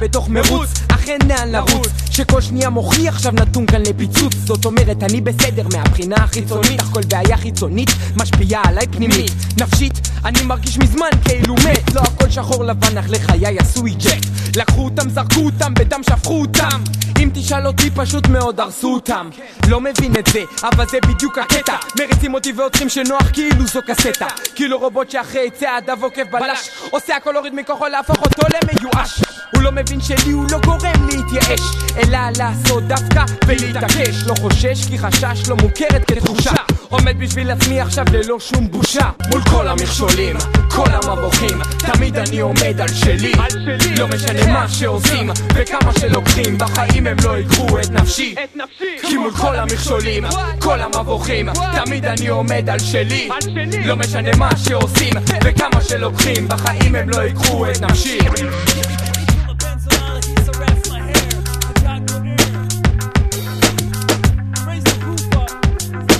בתוך מרוץ, אך אין לאן לרוץ. שכל שנייה מוחי עכשיו נתון כאן לפיצוץ. זאת אומרת אני בסדר מהבחינה החיצונית. אך כל בעיה חיצונית משפיעה עליי פנימית. נפשית. אני מרגיש מזמן כאילו מת. לא הכל שחור לבן אך לחיי עשו איג'קט לקחו אותם זרקו אותם בדם שפכו אותם. אם תשאל אותי פשוט מאוד הרסו אותם. לא מבין את זה אבל זה בדיוק הקטע. מריצים אותי ועוצרים שנוח כאילו זו קסטה. כאילו רובוט שאחרי צעדיו עוקב בלש. עושה הכל להוריד מכוחו להפוך אותו למיואש לא מבין שלי הוא לא גורם להתייאש. אלא לעשות דווקא ולהתעקש. לא חושש כי חשש לא מוכרת כתחושה. עומד בשביל עצמי עכשיו ללא שום בושה. מול כל המכשולים, כל המבוכים תמיד אני עומד על שלי. לא משנה מה שעושים וכמה שלוקחים בחיים הם לא ייקחו את נפשי. כי מול כל המכשולים, כל המבוכים תמיד אני עומד על שלי. לא משנה מה שעושים וכמה שלוקחים בחיים הם לא ייקחו את נפשי